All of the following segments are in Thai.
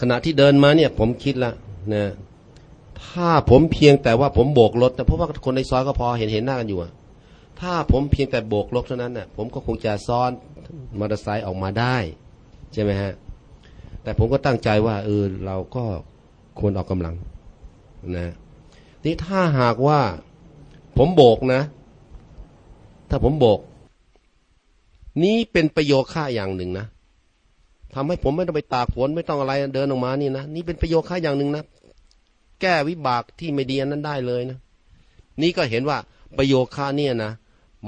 ขณะที่เดินมาเนี่ยผมคิดละนะถ้าผมเพียงแต่ว่าผมโบกรถนะเพราะว่าคนในซอยก็พอเห็นเห็นหน้ากันอยู่ถ้าผมเพียงแต่โบกรถเท่านั้นน่ะผมก็คงจะซ้อนมอเตอร์ไซค์ออกมาได้ ใช่ไหมฮะ แต่ผมก็ตั้งใจว่าเออเราก็ควรออกกำลังนะนี่ถ้าหากว่าผมโบกนะ ถ้าผมโบก นี้เป็นประโยชน์ค่าอย่างหนึ่งนะ ทำให้ผมไม่ต้องไปตากฝนไม่ต้องอะไรเดินออกมานี่นะนี่เป็นประโยชน์ค่าอย่างหนึ่งนะแก้วิบากที่ไม่ดีนั้นได้เลยนะ นี่ก็เห็นว่าประโยชน์ค่าเนี่ยนะ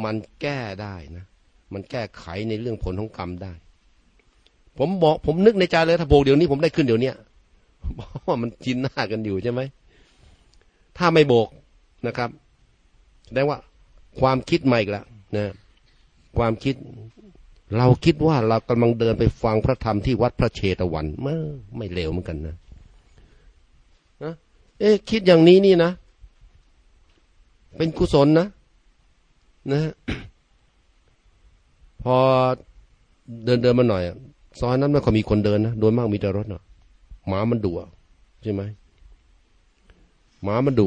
มันแก้ได้นะ มันแก้ไขในเรื่องผลของกรรมได้ ผมบอกผมนึกในใจเลยถ้าโบกเดี๋ยวนี้ผมได้ขึ้นเดี๋ยวนี้เพราะว่ามันจินหน้ากันอยู่ใช่ไหมถ้าไม่โบกนะครับแสดงว่าความคิดใหม่ล้วนะ ความคิด เราคิดว่าเรากำลังเดินไปฟังพระธรรมที่วัดพระเชตวันไม่ไม่เลวเหมือนกันนะนะเอ๊ะคิดอย่างนี้นี่นะ เป็นกุศลนะ นะ พอเดินเดินมาหน่อยซอยนั้นไม่ค่อยมีคนเดินนะโดยมากมีแต่รถเนาะหมามันดุใช่ไหมหมามันดุ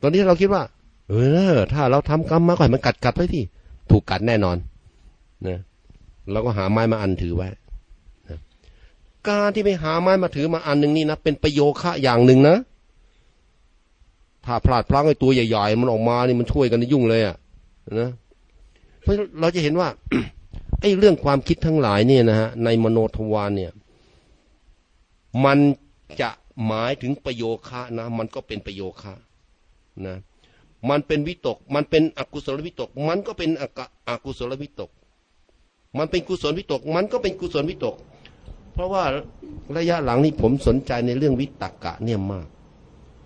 ตอนนี้เราคิดว่า เออ ถ้าเราทำกรรมมาก่อนมันกัดกัดไว้ที่ถูกกัดแน่นอน นะเราก็หาไม้มาอันถือไว้นะการที่ไปหาไม้มาถือมาอันหนึ่งนี่นะเป็นประโยคะอย่างหนึ่งนะ ถ้าพลาดพลั้งไอ้ตัวใหญ่ ๆ มันออกมานี่มันช่วยกันยุ่งเลยอะ่ะนะเพราะเราจะเห็นว่าไอ้เรื่องความคิดทั้งหลายเนี่ยนะฮะในมโนทวารเนี่ย มันจะหมายถึงประโยคะนะ มันก็เป็นประโยคะนะมันเป็นวิตก มันเป็นอกุศลวิตก มันก็เป็นอกุศลวิตก มันเป็นกุศลวิตก มันก็เป็นกุศลวิตก เพราะว่าระยะหลังนี้ผมสนใจในเรื่องวิตกะเนี่ยมาก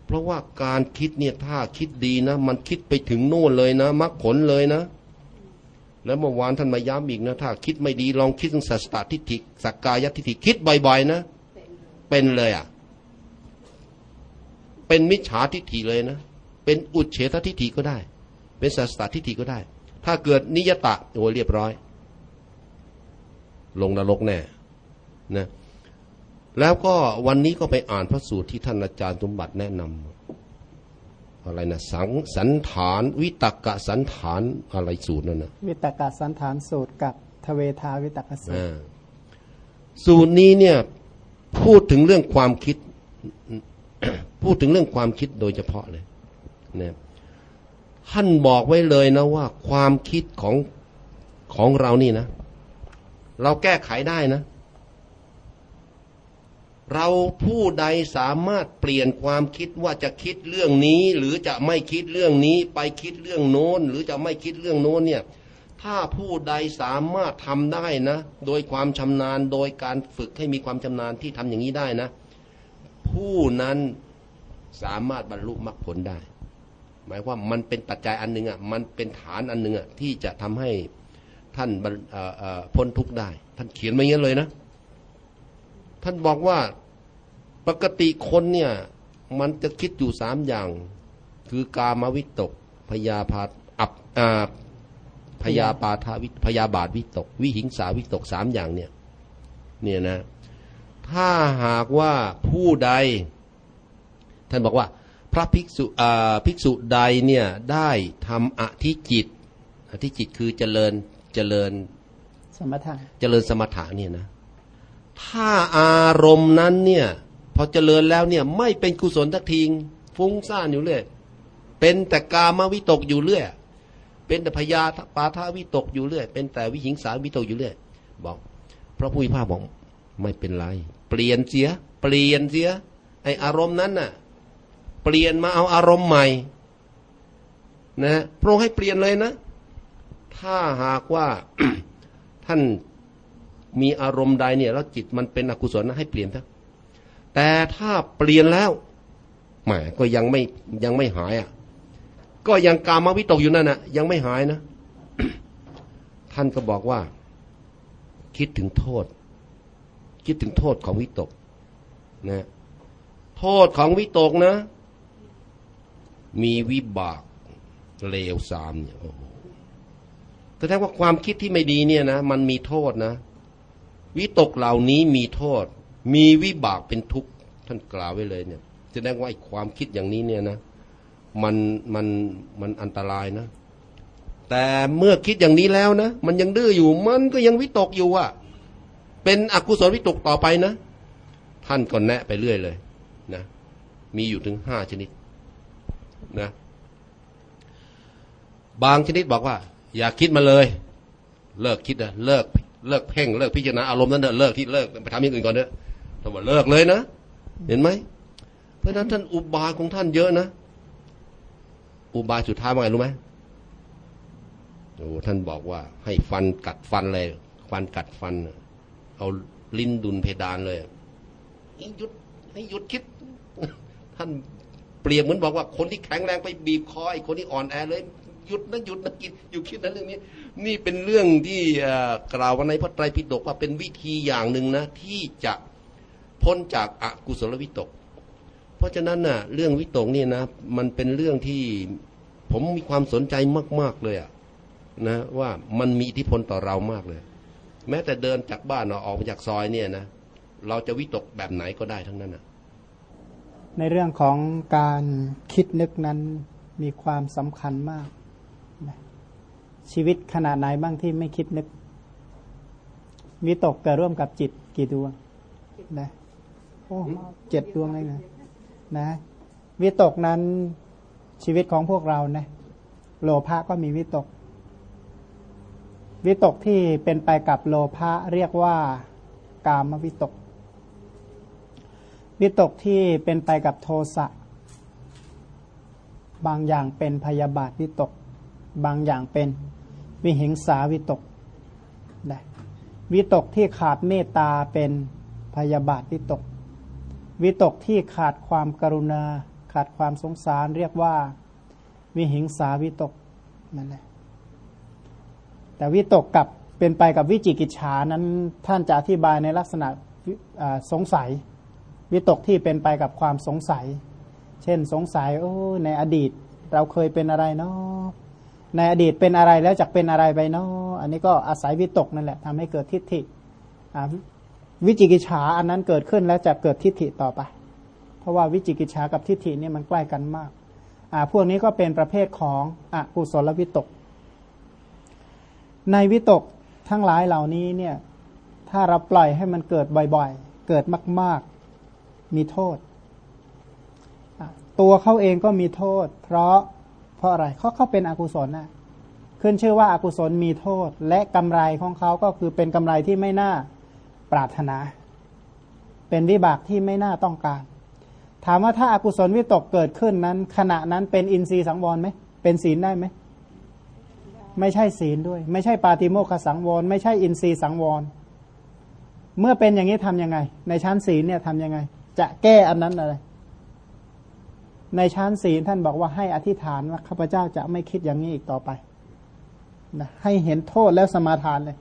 เพราะว่าการคิดเนี่ยถ้าคิดดีนะ มันคิดไปถึงโน่นเลยนะมรรคผลเลยนะ แล้วเมื่อวานท่านมาย้ำอีกนะ ถ้าคิดไม่ดีลองคิดถึงสัสตทิฏฐิสักกายทิฏฐิคิดบ่อยๆนะ เป็นเลยอะ เป็นมิจฉาทิฏฐิเลยนะ เป็นอุดเฉททิฏฐิก็ได้ เป็นสัสตทิฏฐิก็ได้ ถ้าเกิดนิยตะโอ้เรียบร้อย ลงนรกแน่นะแล้วก็วันนี้ก็ไปอ่านพระสูตรที่ท่านอาจารย์สมบัติแนะนำอะไรนะสังสันฐาน วิตกะสันฐานอะไรสูตรนั่นนะวิตกะสันฐานสูตรกับทเวทาวิตกะสูตรสูตรนี้เนี่ยพูดถึงเรื่องความคิด พูดถึงเรื่องความคิดโดยเฉพาะเลยเนี่ยท่านบอกไว้เลยนะว่า ความคิดของของเรานี่นะ เราแก้ไขได้นะ เราผู้ใดสามารถเปลี่ยนความคิดว่าจะคิดเรื่องนี้ หรือจะไม่คิดเรื่องนี้ ไปคิดเรื่องโน้น หรือจะไม่คิดเรื่องโน้นเนี่ย ถ้าผู้ใดสามารถทำได้นะ โดยความชำนาญโดยการฝึกให้มีความชำนาญที่ทำอย่างนี้ได้นะ ผู้นั้นสามารถบรรลุมรรคผลได้ หมายว่ามันเป็นปัจจัยอันหนึ่งอะ มันเป็นฐานอันหนึ่งอะที่จะทำให้ ท่านพ้นทุกข์ได้ ท่านเขียนมาอย่างนี้เลยนะ ท่านบอกว่าปกติคนเนี่ย มันจะคิดอยู่สามอย่าง คือกามวิตกพยาพาอับพยาปาทาวิพยาบาทวิตก วิหิงสาวิตกสามอย่างเนี่ย เนี่ยนะ ถ้าหากว่าผู้ใด ท่านบอกว่า พระภิกษุภิกษุใดเนี่ยได้ทำอธิจิตอธิจิตคือเจริญ เจริญสมถะเจริญสมถะเนี่ยนะ ถ้าอารมณ์นั้นเนี่ย พอเจริญแล้วเนี่ย ไม่เป็นกุศลทักทีฟุ้งซ่านอยู่เรื่อยเป็นแต่กามวิตกอยู่เรื่อยเป็นแต่พยาปาทาวิตกอยู่เรื่อยเป็นแต่วิหิงสาวิตกอยู่เรื่อยบอกพระผู้พิพากบอกไม่เป็นไร เปลี่ยนเสีย เปลี่ยนเสียไออารมณ์นั้นน่ะ เปลี่ยนมาเอาอารมณ์ใหม่ นะพระองค์ให้เปลี่ยนเลยนะ ถ้าหากว่าท่านมีอารมณ์ใดเนี่ย แล้วจิตมันเป็นอกุศลนะให้เปลี่ยนซะแต่ถ้าเปลี่ยนแล้วแหมก็ยังไม่ยังไม่หายอะ ก็ยังกามวิตกอยู่นั่นน่ะยังไม่หายนะ ท่านก็บอกว่า คิดถึงโทษ คิดถึงโทษของวิตกนะโทษของวิตกนะ มีวิบากเลวสามเนี่ยโอ้โห แสดงว่าความคิดที่ไม่ดีเนี่ยนะ มันมีโทษนะ วิตกเหล่านี้มีโทษ มีวิบากเป็นทุกข์ท่านกล่าวไว้เลยเนี่ยแสดงว่าไอ้ความคิดอย่างนี้เนี่ยนะมันมันมันอันตรายนะ แต่เมื่อคิดอย่างนี้แล้วนะ มันยังดื้ออยู่มันก็ยังวิตกอยู่อะเป็นอกุศลวิตกต่อไปนะ ท่านก็แนะไปเรื่อยเลยนะมีอยู่ถึงห้าชนิดนะ บางชนิดบอกว่า อย่าคิดมาเลย เลิกคิดนะเลิกเลิกเพ่งเลิกพิจารณาอารมณ์นั้นเถอะเลิกที่เลิกไปทำอย่างอื่นก่อนเถอะท่านบอกเลิกเลยนะเห็นไหมเพราะฉะนั้นท่านอุบายของท่านเยอะนะอุบายสุดท้ายว่าไงรู้ไหมโอ้ท่านบอกว่า ให้ฟันกัดฟันเลยฟันกัดฟัน เอาลิ้นดุนเพดานเลยให้หยุดให้หยุดคิด ท่านเปรียบเหมือนบอกว่าคนที่แข็งแรงไปบีบคอไอ้คนที่อ่อนแอเลย หยุดนะหยุดนะกินอยู่คิดนะเรื่องนี้ นี่เป็นเรื่องที่กล่าวว่าในพระไตรปิฎกว่าเป็นวิธีอย่างหนึ่งนะ ที่จะพ้นจากอกุศลวิตก เพราะฉะนั้นน่ะ เรื่องวิตกนี่นะ มันเป็นเรื่องที่ผมมีความสนใจมาก ๆเลยอะนะ ว่ามันมีอิทธิพลต่อเรามากเลย แม้แต่เดินจากบ้านเราออกมาจากซอยเนี่ยนะเราจะวิตกแบบไหนก็ได้ทั้งนั้นนะในเรื่องของการคิดนึกนั้นมีความสำคัญมาก ชีวิตขนาดไหนบ้างที่ไม่คิดนึกวิตกเกิดร่วมกับจิตกี่ดวงนะโอ้เจ็ดดวงเลยนะนะวิตกนั้นชีวิตของพวกเรานะโลภะก็มีวิตก วิตกที่เป็นไปกับโลภะเรียกว่ากามวิตก วิตกที่เป็นไปกับโทสะบางอย่างเป็นพยาบาทวิตก บางอย่างเป็น วิหิงสาวิตกนะวิตกที่ขาดเมตตาเป็นพยาบาทวิตก วิตกที่ขาดความกรุณา ขาดความสงสารเรียกว่า วิหิงสาวิตกนั่นแหละแต่วิตกกับเป็นไปกับวิจิกิจฉานั้นท่านจะอธิบายในลักษณะสงสัย วิตกที่เป็นไปกับความสงสัย เช่นสงสัยโอ้ในอดีต เราเคยเป็นอะไรเนาะ ในอดีตเป็นอะไรแล้วจะเป็นอะไรไปเนาะอันนี้ก็อาศัยวิตกนั่นแหละทำให้เกิดทิฏฐิวิจิกิจฉาอันนั้นเกิดขึ้นแล้วจะเกิดทิฏฐิต่อไป เพราะว่าวิจิกิจฉากับทิฏฐิเนี่ยมันใกล้กันมากอ่าพวกนี้ก็เป็นประเภทของอกุศลวิตก ในวิตกทั้งหลายเหล่านี้เนี่ยถ้าเราปล่อยให้มันเกิดบ่อยๆ เกิดมาก ๆ มีโทษ ตัวเขาเองก็มีโทษ เพราะ เพราะอะไรเขาเขาเป็นอกุศลนะขึ้นชื่อว่าอากุศลมีโทษ และกำไรของเขาก็คือเป็นกำไรที่ไม่น่าปรารถนา เป็นวิบากที่ไม่น่าต้องการ ถามว่าถ้าอากุศลวิตกเกิดขึ้นนั้น ขณะนั้นเป็นอินทรีย์สังวรไหมเป็นศีลได้ไหมไม่ใช่ศีลด้วย ไม่ใช่ปาติโมกขสังวร ไม่ใช่อินทรีย์สังวร เมื่อเป็นอย่างนี้ทํำยังไง ในชั้นศีลเนี่ยทํำยังไง จะแก้อันนั้นอะไร ในชั้นศีลท่านบอกว่าให้อธิษฐานว่าข้าพเจ้าจะไม่คิดอย่างนี้อีกต่อไปนะให้เห็นโทษแล้วสมาทานเลย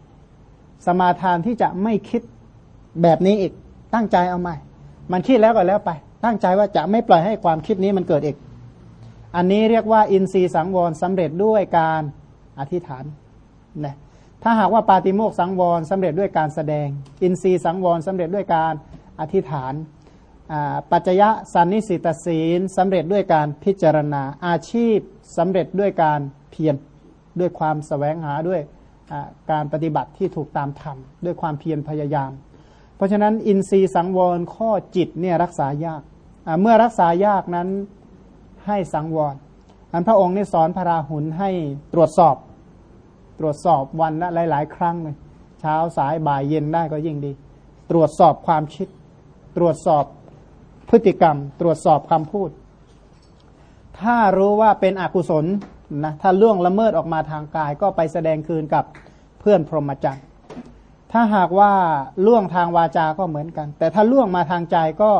สมาทานที่จะไม่คิดแบบนี้อีก ตั้งใจเอาใหม่ มันคิดแล้วก็แล้วไป ตั้งใจว่าจะไม่ปล่อยให้ความคิดนี้มันเกิดอีก อันนี้เรียกว่าอินทรีย์สังวรสำเร็จด้วยการอธิษฐานนะถ้าหากว่าปาติโมกสังวรสำเร็จด้วยการแสดง อินทรีย์สังวรสำเร็จด้วยการอธิษฐาน ปัจจยะสันนิสิตศีลสำเร็จด้วยการพิจารณาอาชีพสำเร็จด้วยการเพียรด้วยความสแสวงหาด้วยการปฏิบัติที่ถูกตามธรรมด้วยความเพียรพยายาม เพราะฉะนั้นอินทรีย์สังวรข้อจิตเนี่ยรักษายากเมื่อรักษายากนั้นให้สังวรอันพระองค์นี่สอนพระราหุลให้ตรวจสอบ ตรวจสอบวันละหลาย ๆ ครั้งเลยเช้าสายบ่ายเย็นได้ก็ยิ่งดี ตรวจสอบความคิด ตรวจสอบ พฤติกรรม ตรวจสอบคำพูด ถ้ารู้ว่าเป็นอกุศลนะถ้าล่วงละเมิดออกมาทางกาย ก็ไปแสดงคืนกับเพื่อนพรหมจรรย์ถ้าหากว่าล่วงทางวาจาก็เหมือนกัน แต่ถ้าล่วงมาทางใจก็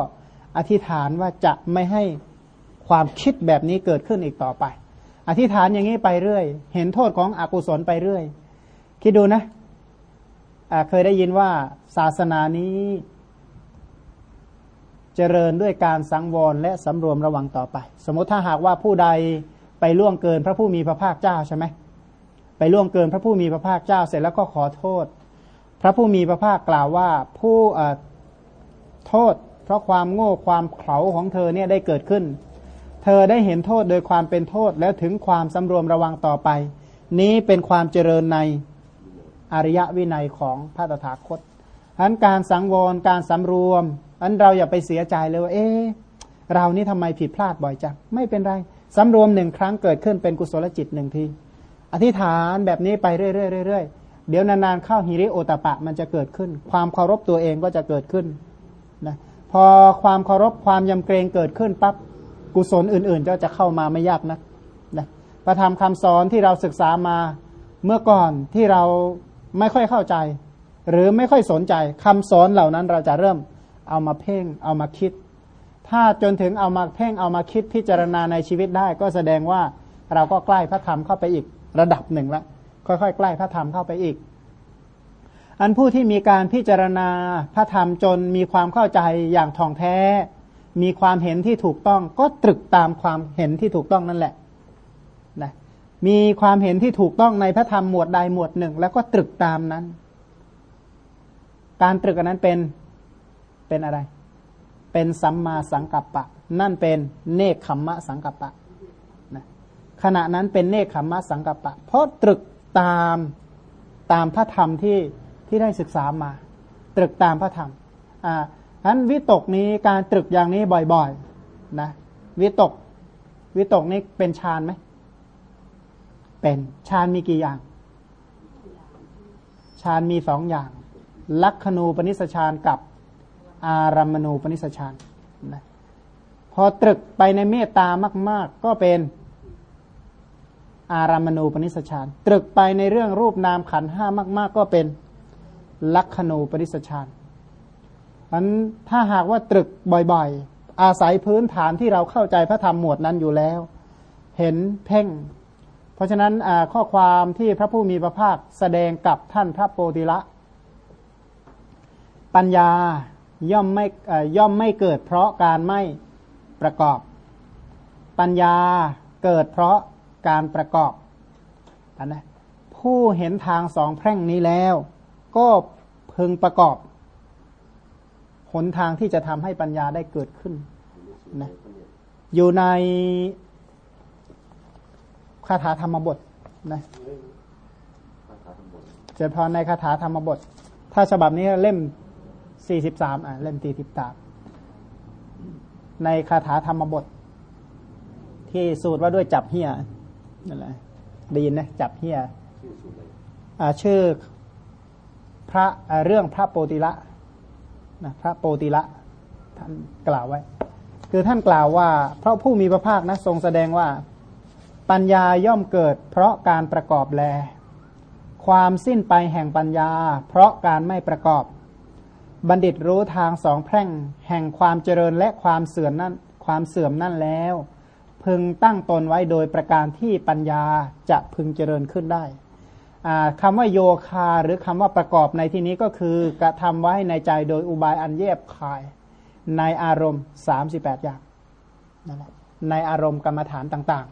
อธิษฐานว่าจะไม่ให้ความคิดแบบนี้เกิดขึ้นอีกต่อไป อธิษฐานอย่างนี้ไปเรื่อย เห็นโทษของอกุศลไปเรื่อย คิดดูนะเคยได้ยินว่าศาสนานี้ เจริญด้วยการสังวรและสำรวมระวังต่อไป สมมติถ้าหากว่าผู้ใดไปล่วงเกินพระผู้มีพระภาคเจ้าใช่ไหมไปล่วงเกินพระผู้มีพระภาคเจ้าเสร็จแล้วก็ขอโทษ พระผู้มีพระภาคกล่าวว่าผู้โทษ เพราะความโง่ความเขลาของเธอเนี่ยได้เกิดขึ้น เธอได้เห็นโทษโดยความเป็นโทษแล้วถึงความสำรวมระวังต่อไป นี้เป็นความเจริญในอริยวินัยของพระตถาคตอันการสังวรการสำรวม อันเราอย่าไปเสียใจเลยว่าเอ๊เรานี่ทำไมผิดพลาดบ่อยจังไม่เป็นไรสำรวมหนึ่งครั้งเกิดขึ้นเป็นกุศลจิตหนึ่งที อธิษฐานแบบนี้ไปเรื่อยๆเดี๋ยวนานๆเข้าฮิริโอตปะมันจะเกิดขึ้น ความเคารพตัวเองก็จะเกิดขึ้นนะพอความเคารพความยำเกรงเกิดขึ้นปั๊บกุศลอื่นๆก็จะเข้ามาไม่ยากนะนะประธรรมคำสอนที่เราศึกษามาเมื่อก่อนที่เราไม่ค่อยเข้าใจ หรือไม่ค่อยสนใจคำสอนเหล่านั้นเราจะเริ่ม เอามาเพ่งเอามาคิด ถ้าจนถึงเอามาเพ่งเอามาคิดพิจารณาในชีวิตได้ ก็แสดงว่าเราก็ใกล้พระธรรมเข้าไปอีกระดับหนึ่งละค่อยๆใกล้พระธรรมเข้าไปอีก อันผู้ที่มีการพิจารณาพระธรรมจนมีความเข้าใจอย่างท่องแท้ มีความเห็นที่ถูกต้อง ก็ตรึกตามความเห็นที่ถูกต้องนั่นแหละนะมีความเห็นที่ถูกต้องในพระธรรมหมวดใดหมวดหนึ่ง แล้วก็ตรึกตามนั้น การตรึกอันนั้นเป็น เป็นอะไร เป็นสัมมาสังกัปปะ นั่นเป็นเนคขมมะสังกัปปะนะขณะนั้นเป็นเนคขมมะสังกัปปะ เพราะตรึกตามตามพระธรรมที่ที่ได้ศึกษามา ตรึกตามพระธรรมอ่าฉะนั้นวิตกนี้การตรึกอย่างนี้บ่อยๆนะวิตกวิตกนี้เป็นฌานไหมเป็นฌานมีกี่อย่างฌานมีสองอย่าง ลักขณูปนิสฌานกับ อารัมมณูปนิสฌานนะพอตรึกไปในเมตตามาก ๆ ก็เป็นอารัมมณูปนิสฌานตรึกไปในเรื่องรูปนามขันห้ามาก ๆ ก็เป็นลักขณูปนิสฌานอันถ้าหากว่าตรึกบ่อยๆ อาศัยพื้นฐานที่เราเข้าใจพระธรรมหมวดนั้นอยู่แล้ว เห็นเพ่ง เพราะฉะนั้นข้อความที่พระผู้มีพระภาคแสดงกับท่านพระโพธิละ ปัญญา ย่อมไม่ย่อมไม่เกิดเพราะการไม่ประกอบ ปัญญาเกิดเพราะการประกอบอันนะผู้เห็นทางสองแพร่งนี้แล้ว ก็พึงประกอบ หนทางที่จะทำให้ปัญญาได้เกิดขึ้นนะอยู่ในคาถาธรรมบทนะเจริญพรในคาถาธรรมบท ถ้าฉบับนี้เล่ม สี่สิบสามอะเล่มตีสิบสามในคาถาธรรมบท ที่สูตรว่าด้วยจับเฮียนั่นแหละได้ยินนะ จับเฮียชื่อพระเรื่องพระโปติละนะพระโปติละท่านกล่าวไว้ คือท่านกล่าวว่าเพราะผู้มีพระภาคนะทรงแสดงว่า ปัญญาย่อมเกิด เพราะการประกอบแล ความสิ้นไปแห่งปัญญา เพราะการไม่ประกอบ บัณฑิตรู้ทางสองแพร่ง แห่งความเจริญและความเสื่อมนั่นความเสื่อมนั่นแล้ว พึงตั้งตนไว้โดยประการที่ปัญญาจะพึงเจริญขึ้นได้คำว่าโยคาหรือคำว่าประกอบในที่นี้ก็คือกระทำไว้ในใจโดยอุบายอันแยบคาย ในอารมณ์ 38 อย่างนั่นแหละในอารมณ์กรรมฐานต่าง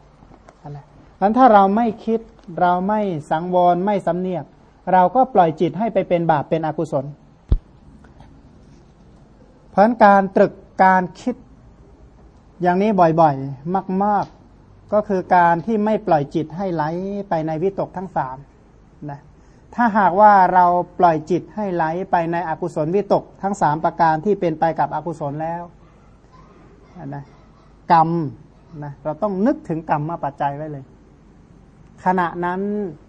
นั่นแหละนั้นถ้าเราไม่คิดเราไม่สังวรไม่สำเนียก เราก็ปล่อยจิตให้ไปเป็นบาปเป็นอกุศล เพราะการตรึกการคิดอย่างนี้บ่อยๆ มาก ๆ ก็คือการที่ไม่ปล่อยจิตให้ไหลไปในวิตกทั้งสามนะถ้าหากว่าเราปล่อยจิตให้ไหลไปในอกุศลวิตกทั้งสามประการที่เป็นไปกับอกุศลแล้วนะกรรมนะเราต้องนึกถึงกรรมมาปัจจัยไว้เลย ขณะนั้น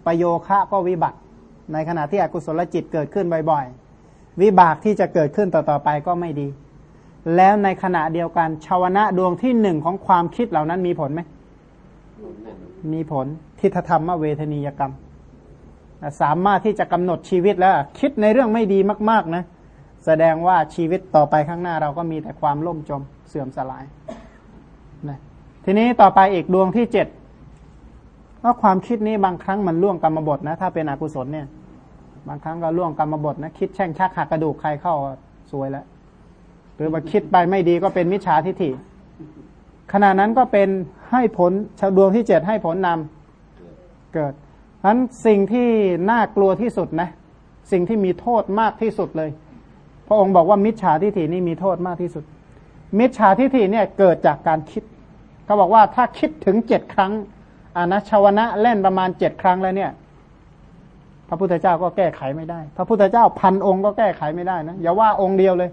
ประโยคะก็วิบัติ ในขณะที่อกุศลจิตเกิดขึ้นบ่อยๆ วิบากที่จะเกิดขึ้นต่อๆไปก็ไม่ดี แล้วในขณะเดียวกันชาวนะดวงที่หนึ่งของความคิดเหล่านั้นมีผลไหมมีผลทิฏฐธรรมเวทนียกรรม สามารถที่จะกำหนดชีวิตแล้ว คิดในเรื่องไม่ดีมาก ๆนะ แสดงว่าชีวิตต่อไปข้างหน้าเราก็มีแต่ความล่มจมเสื่อมสลายนะทีนี้ต่อไปอีกดวงที่เจ็ดก็ความคิดนี้บางครั้งมันล่วงกรรมบทนะ ถ้าเป็นอกุศลเนี่ย บางครั้งก็ล่วงกรรมบทนะคิดแช่งชักหักกระดูกใครเข้าสวยแล้วหรือว่าคิดไปไม่ดีก็เป็นมิจฉาทิฏฐิขณะนั้นก็เป็นให้ผลชาวดวงที่เจ็ดให้ผลนำเกิดเพราะนั้นสิ่งที่น่ากลัวที่สุดนะ สิ่งที่มีโทษมากที่สุดเลย พระองค์บอกว่ามิจฉาทิฏฐินี่มีโทษมากที่สุด มิจฉาทิฏฐิเนี่ยเกิดจากการคิดเขาบอกว่าถ้าคิดถึงเจ็ดครั้งอานะชาวนะเล่นประมาณเจ็ดครั้งแล้วเนี่ย พระพุทธเจ้าก็แก้ไขไม่ได้ พระพุทธเจ้าพันองค์ก็แก้ไขไม่ได้นะอย่าว่าองค์เดียวเลย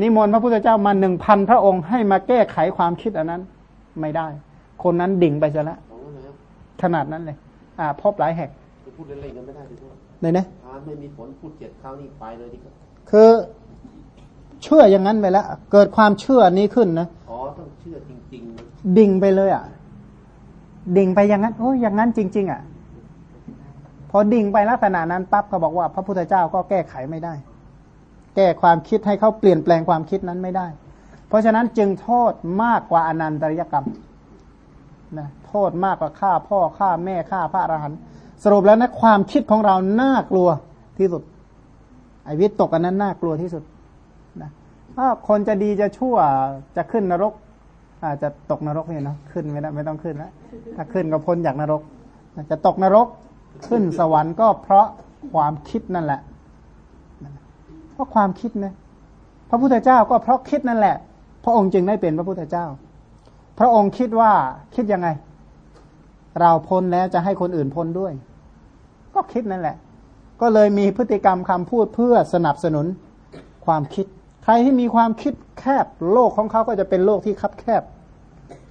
นิมนต์พระพุทธเจ้ามาหนึ่งพันพระองค์ให้มาแก้ไขความคิดอันนั้น ไม่ได้ คนนั้นดิ่งไปซะแล้วของนั้นนะครับขนาดนั้นเลย อ่า พบหลายแห่งจะพูดเล่นๆกันไม่ได้ที่ทั่วเลยนะทานไม่มีผลพูดเจ็ดครั้งนี่ไปเลยดีกว่าคือเชื่ออย่างนั้นไปแล้ว เกิดความเชื่อนี้ขึ้นนะอ๋อต้องเชื่อจริงๆนะดิ่งไปเลยอะ ดิ่งไปอย่างนั้นโอ้ยอย่างนั้นจริง ๆ อะ พอดิ่งไปลักษณะนั้นปั๊บก็บอกว่าพระพุทธเจ้าก็แก้ไขไม่ได้ แก้ความคิดให้เขาเปลี่ยนแปลงความคิดนั้นไม่ได้ เพราะฉะนั้นจึงโทษมากกว่าอนันตริยกรรมนะโทษมากกว่าฆ่าพ่อฆ่าแม่ฆ่าพระอรหันต์สรุปแล้วนะความคิดของเราน่ากลัวที่สุด ไอ้วิตกอันนั้นน่ากลัวที่สุดนะถ้าคนจะดีจะชั่วจะขึ้นนรก อาจจะตกนรกเนี่ยเนาะขึ้นไม่ได้ไม่ต้องขึ้นแล้วถ้าขึ้นก็พ้นจากนรกจะตกนรก ขึ้นสวรรค์ก็เพราะความคิดนั่นแหละ เพราะความคิดนะพระพุทธเจ้าก็เพราะคิดนั่นแหละ พระองค์จึงได้เป็นพระพุทธเจ้า พระองค์คิดว่าคิดยังไง เราพ้นแล้วจะให้คนอื่นพ้นด้วย ก็คิดนั่นแหละ ก็เลยมีพฤติกรรมคำพูดเพื่อสนับสนุนความคิด ใครที่มีความคิดแคบ โลกของเขาก็จะเป็นโลกที่คับแคบ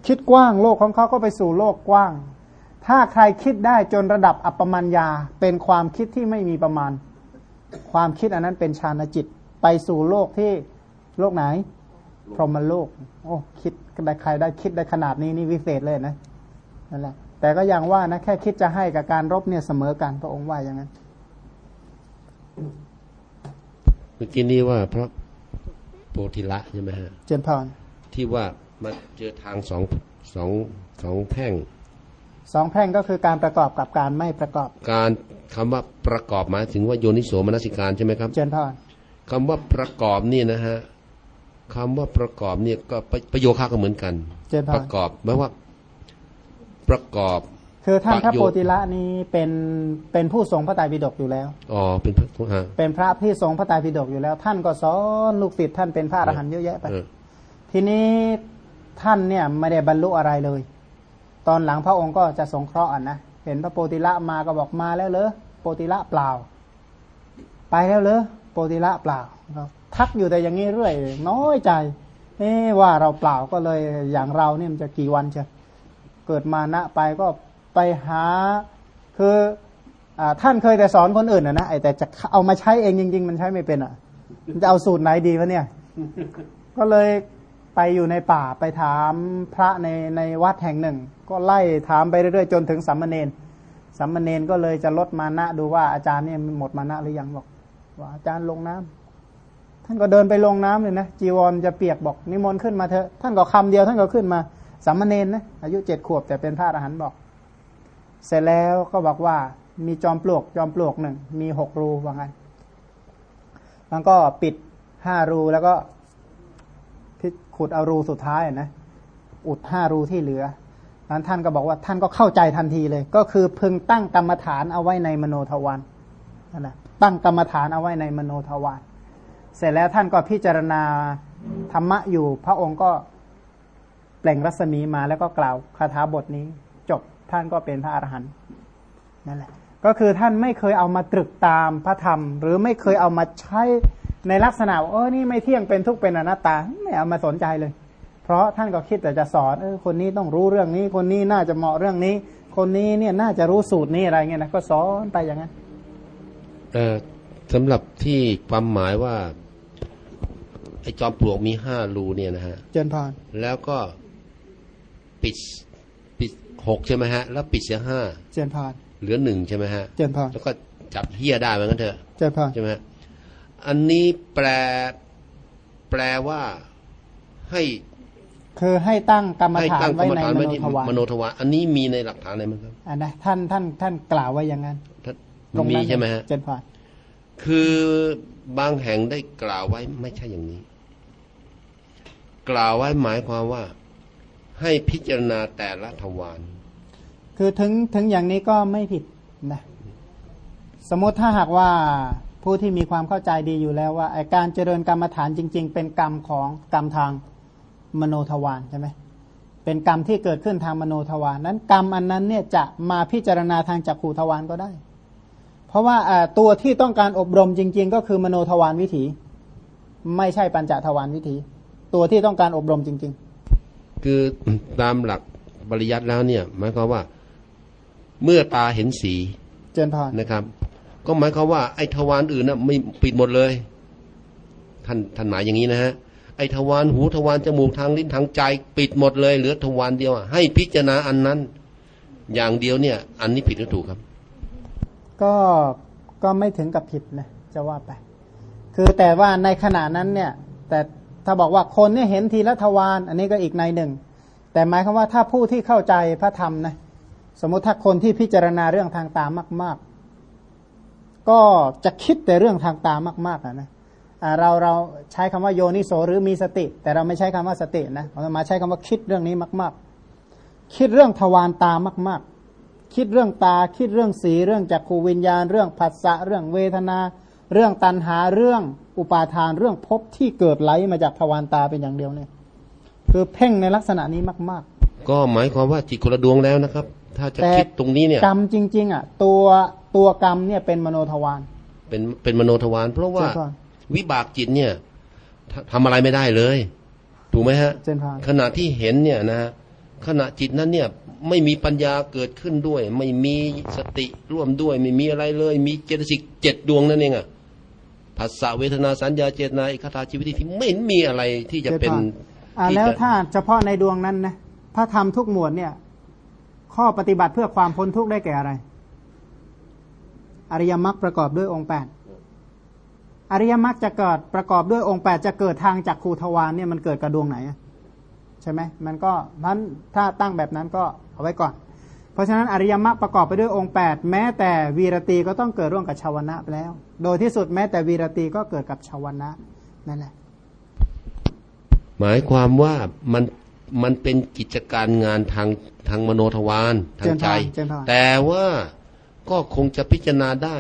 คิดกว้างโลกของเขาก็ไปสู่โลกกว้าง ถ้าใครคิดได้จนระดับอัปปมัญญา เป็นความคิดที่ไม่มีประมาณ ความคิดอันนั้นเป็นฌานจิต ไปสู่โลกที่โลกไหน พรหมโลก โอ้คิดได้ใครได้คิดได้ขนาดนี้นี่วิเศษเลยนะนั่นแหละแต่ก็ยังว่านะแค่คิดจะให้กับการรบเนี่ยเสมอกันพระองค์ว่าอย่างนั้นเมื่อกี้นี้ว่าเพราะโพธิละใช่ไหมฮะเจนพรที่ว่ามาเจอทางสองสองสองแท่ง สองแพร่งก็คือการประกอบกับการไม่ประกอบ การคำว่าประกอบหมายถึงว่าโยนิโสมนสิการใช่ไหมครับเจนพรคำว่าประกอบนี่นะฮะคำว่าประกอบเนี่ยก็ประประโยคะก็เหมือนกันเจนพปรระกอบหมายว่าประกอบ คือท่านพระประโยชน์โพธิละนี้เป็นเป็นผู้ทรงพระไตรปิฎกอยู่แล้วอ๋อเป็นพระฮะเป็นพระที่ทรงพระไตรปิฎกอยู่แล้ว ท่านก็สอนลูกศิษย์ท่านเป็นพระอรหันต์เยอะแยะไปเออทีนี้ท่านเนี่ยไม่ได้บรรลุอะไรเลย ตอนหลังพระองค์ก็จะสงเคราะห์นะเห็นพระโพธิละมาก็บอกมาแล้วเหรอโพธิละเปล่า ไปแล้วเหรอโพธิละเปล่าทักอยู่แต่อย่างนี้เรื่อย น้อยใจเอ๊ว่าเราเปล่าก็เลยอย่างเราเนี่ยมันจะกี่วันเชียวเกิดมานะไปก็ไปหาคืออท่านเคยแต่สอนคนอื่นนะนะไอแต่จะเอามาใช้เองจริง ๆ มันใช้ไม่เป็นอะจะเอาสูตรไหนดีวะเนี่ย ก็เลย ไปอยู่ในป่าไปถามพระในในวัดแห่งหนึ่ง ก็ไล่ถามไปเรื่อยๆจนถึงสัมมาเนนสัมมาเนนก็เลยจะลดมานะดูว่าอาจารย์เนี่ยหมดมานะหรือยังบอกว่าอาจารย์ลงน้ำท่านก็เดินไปลงน้ำเลยนะจีวรจะเปียกบอกนิมนต์ขึ้นมาเถอะท่านก็คำเดียวท่านก็ขึ้นมาสัมมาเนนนะอายุเจ็ดขวบแต่เป็นพระอรหันต์บอก เสร็จแล้วก็บอกว่ามีจอมปลวกจอมปลวกหนึ่งมีหกรูว่างั้นมันก็ปิดห้ารูแล้วก็ ขุดเอารูสุดท้ายนะอุดห้ารูที่เหลือนั้นท่านก็บอกว่าท่านก็เข้าใจทันทีเลย ก็คือพึงตั้งกรรมฐานเอาไว้ในมโนทวารนั่นแหละตั้งกรรมฐานเอาไว้ในมโนทวารเสร็จแล้วท่านก็พิจารณาธรรมะอยู่ พระองค์ก็เปล่งรัศมีมาแล้วก็กล่าวคาถาบทนี้ จบท่านก็เป็นพระอรหันต์นั่นแหละ ก็คือท่านไม่เคยเอามาตรึกตามพระธรรม หรือไม่เคยเอามาใช้ ในลักษณะว่าเออนี่ไม่เที่ยงเป็นทุกข์เป็นอนัตตาไม่เอามาสนใจเลย เพราะท่านก็คิดแต่จะสอนเออคนนี้ต้องรู้เรื่องนี้ คนนี้น่าจะเหมาะเรื่องนี้ คนนี้เนี่ยน่าจะรู้สูตรนี้อะไรเงี้ยนะก็สอนไปอย่างนั้นเอ่อสำหรับที่ความหมายว่าไอ้จอมปลวกมีห้ารูเนี่ยนะฮะเจนพรแล้วก็ปิดปิดหกใช่ไหมฮะ แล้วปิดเสียห้าเจนพรเหลือหนึ่งใช่ไหมฮะเจนพรแล้วก็จับเฮียได้เหมือนกันเถอะเจนพรใช่ไหมฮะ อันนี้แปลแปลว่าให้คือให้ตั้งกรรมให้ฐานตั้งกรไว้รมในฐานมไว้โนที่ทวารมโนทวารอันนี้มีในหลักฐานอะไรมั้งครับอันนะท่านท่านท่านกล่าวไว้อย่างนั้นท่านตรงมีนั้นใช่ไหมฮะเจนพรคือบางแห่งได้กล่าวไว้ไม่ใช่อย่างนี้ กล่าวไว้หมายความว่า ให้พิจารณาแต่ละทวารคือถึงถึงอย่างนี้ก็ไม่ผิดนะ สมมติถ้าหากว่า ผู้ที่มีความเข้าใจดีอยู่แล้วว่าไอการเจริญกรรมฐานจริง ๆ เป็นกรรมของกรรมทางมโนทวารใช่ไหมเป็นกรรมที่เกิดขึ้นทางมโนทวารนั้นกรรมอันนั้นเนี่ยจะมาพิจารณาทางจักขูทวารก็ได้ เพราะว่าตัวที่ต้องการอบรมจริง ๆ ก็คือมโนทวารวิถี ไม่ใช่ปัญจทวารวิถี ตัวที่ต้องการอบรมจริง ๆ คือตามหลักปริยัติแล้วเนี่ยหมายความว่า เมื่อตาเห็นสีเจนพรนะครับ ก็หมายความว่าไอ้ทวารอื่นน่ะไม่ปิดหมดเลย ท่านท่านหมายอย่างนี้นะฮะไอ้ทวารหูทวารจมูกทางลิ้นทางใจปิดหมดเลยเหลือทวารเดียวให้พิจารณาอันนั้น อย่างเดียวเนี่ย อันนี้ผิดหรือถูกครับ ก็ก็ไม่ถึงกับผิดนะจะว่าไป คือแต่ว่าในขณะนั้นเนี่ย แต่ถ้าบอกว่าคนเนี่ยเห็นทีละทวารอันนี้ก็อีกในหนึ่ง แต่หมายความว่าถ้าผู้ที่เข้าใจพระธรรมนะสมมติถ้าคนที่พิจารณาเรื่องทางตามาก ๆ ก็จะคิดแต่เรื่องทางตามากๆนะเราเราใช้คำว่าโยนิโสหรือมีสติ แต่เราไม่ใช้คำว่าสตินะเรามาใช้คำว่าคิดเรื่องนี้มาก ๆ คิดเรื่องทวารตามาก ๆ คิดเรื่องตา คิดเรื่องสี เรื่องจักขูวิญญาณ เรื่องผัสสะ เรื่องเวทนา เรื่องตัณหา เรื่องอุปาทาน เรื่องภพที่เกิดไหลมาจากทวารตาเป็นอย่างเดียวเนี่ย คือเพ่งในลักษณะนี้มาก ๆ ก็หมายความว่าจิตคนละดวงแล้วนะครับ ถ้าจะคิดตรงนี้เนี่ยกรรมจริง ๆ อะ ตัว ตัวกรรมเนี่ยเป็นมโนทวารเป็นเป็นมโนทวารเพราะว่าวิบากจิตเนี่ยทำอะไรไม่ได้เลย ถูกไหมฮะขณะที่เห็นเนี่ยนะขณะจิตนั้นเนี่ยไม่มีปัญญาเกิดขึ้นด้วย ไม่มีสติร่วมด้วย ไม่มีอะไรเลย มีเจตสิกเจ็ดดวงนั่นเองอะภาษาเวทนาสัญญาเจตนาอิคตาชีวิตที่ไม่มีอะไรที่จะเป็นแล้วถ้าเฉพาะในดวงนั้นนะพระธรรมทุกหมวดเนี่ย ข้อปฏิบัติเพื่อความพ้นทุกข์ได้แก่อะไร อริยมรรคประกอบด้วยองค์แปดอริยมรรคจะเกิดประกอบด้วยองค์แปดจะเกิดทางจากขูทวารเนี่ยมันเกิดกระดวงไหนใช่ไหมมันก็นั้นถ้าตั้งแบบนั้นก็เอาไว้ก่อน เพราะฉะนั้นอริยมรรคประกอบไปด้วยองค์แปดแม้แต่วีรตีก็ต้องเกิดร่วมกับชาวนะแล้ว โดยที่สุดแม้แต่วีรตีก็เกิดกับชาวนะนั่นแหละ หมายความว่ามันมันเป็นกิจการงานทางทางมโนทวารทางใจ แต่ว่า ก็คงจะพิจารณาได้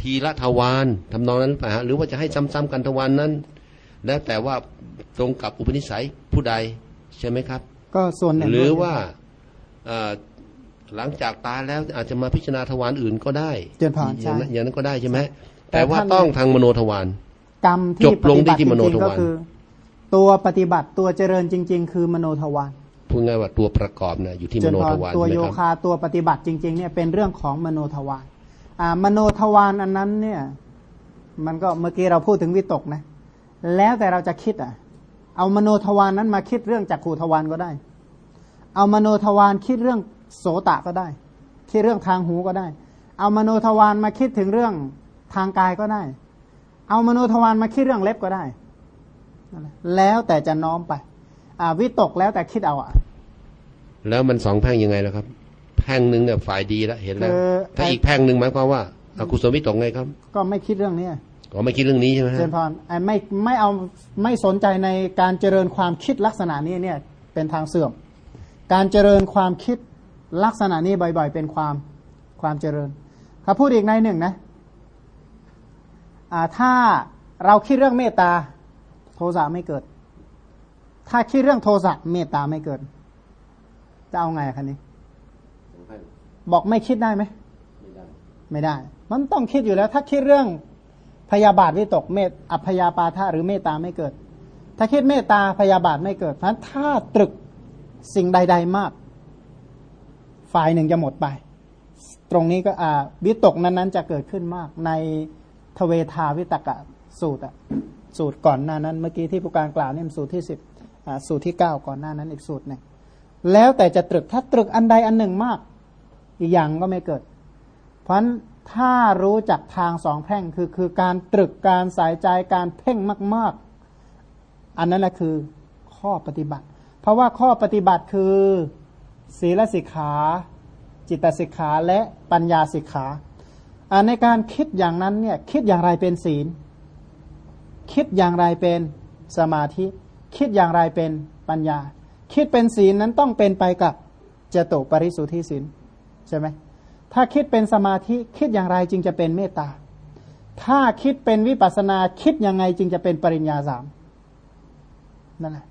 ทีละทวารทำนองนั้นไปฮะหรือว่าจะให้ซ้ำๆกันทวารนนั้น แล้วแต่ว่าตรงกับอุปนิสัยผู้ใดใช่ไหมครับ ก็ส่วนหนึ่งหรือว่าหลังจากตายแล้วอาจจะมาพิจารณาทวารอื่นก็ได้เจนผ่านใช่อย่างนั้นก็ได้ใช่ไหมแต่ว่าต้องทางมโนทวารกรรมที่จบลงที่มโนทวารตัวปฏิบัติตัวเจริญจริง ๆ คือมโนทวาร พูดง่ายว่าตัวประกอบนะอยู่ที่มโนทวารตัวโยคาตัวปฏิบัติจริงๆเนี่ยเป็นเรื่องของมโนทวารมโนทวารอันนั้นเนี่ยมันก็เมื่อกี้เราพูดถึงวิตกนะแล้วแต่เราจะคิดอะ เอามโนทวารนั้นมาคิดเรื่องจักขุทวารก็ได้ เอามโนทวารคิดเรื่องโสตะก็ได้ คิดเรื่องทางหูก็ได้ เอามโนทวารมาคิดถึงเรื่องทางกายก็ได้ เอามโนทวารมาคิดเรื่องเล็บก็ได้ แล้วแต่จะน้อมไปอ่าวิตกแล้วแต่คิดเอาอะ แล้วมันสองแพ่งยังไงล่ะครับ แพ่งหนึ่งเนี่ยฝ่ายดีแล้วเห็นแล้วถ้าอีกแพ่งหนึ่งหมายความว่าอกุศลวิตกไงครับ ก็ไม่คิดเรื่องนี้ก็ไม่คิดเรื่องนี้ใช่ไหมเจนพรไม่ไม่เอาไม่สนใจในการเจริญความคิดลักษณะนี้เนี่ยเป็นทางเสื่อม การเจริญความคิดลักษณะนี้บ่อย ๆ เป็นความความเจริญเขาพูดอีกในหนึ่งนะถ้าเราคิดเรื่องเมตตาโทสะไม่เกิด ถ้าคิดเรื่องโทสะเมตตาไม่เกิด จะเอาไงคันนี้ บอกไม่คิดได้ไหมไม่ได้ ไม่ได้ มันต้องคิดอยู่แล้ว ถ้าคิดเรื่องพยาบาทวิตกเมตอัพยาปาทะหรือเมตตาไม่เกิด ถ้าคิดเมตตาพยาบาทไม่เกิดเพราะถ้าตรึกสิ่งใด ๆมาก ฝ่ายหนึ่งจะหมดไป ตรงนี้ก็อ่าวิตกนั้นๆ จะเกิดขึ้นมาก ในทเวทาวิตกะสูตรอะสูตรก่อนหน้านั้น เมื่อกี้ที่ผู้การกล่าวนี่มันสูตรที่สิบสูตรที่เก้าก่อนหน้านั้นอีกสูตรหนึ่ง แล้วแต่จะตรึกถ้าตรึกอันใดอันหนึ่งมาก อีกอย่างก็ไม่เกิด เพราะฉะนั้นถ้ารู้จักทางสองแพร่งคือคือการตรึกการสายใจการเพ่งมาก ๆ อันนั้นแหละคือข้อปฏิบัติ เพราะว่าข้อปฏิบัติคือ ศีลสิกขา จิตสิกขาและปัญญาสิกขาในการคิดอย่างนั้นเนี่ยคิดอย่างไรเป็นศีล คิดอย่างไรเป็นสมาธิ คิดอย่างไรเป็นปัญญา คิดเป็นศีลนั้นต้องเป็นไปกับเจโตปริสุทธิศีลใช่ไหมถ้าคิดเป็นสมาธิคิดอย่างไรจึงจะเป็นเมตตา ถ้าคิดเป็นวิปัสนาคิดยังไงจึงจะเป็นปริญญาสามนั่นแหละ